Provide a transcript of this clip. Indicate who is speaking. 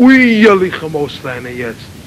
Speaker 1: Ui, Jalichem Ostleine jetzt.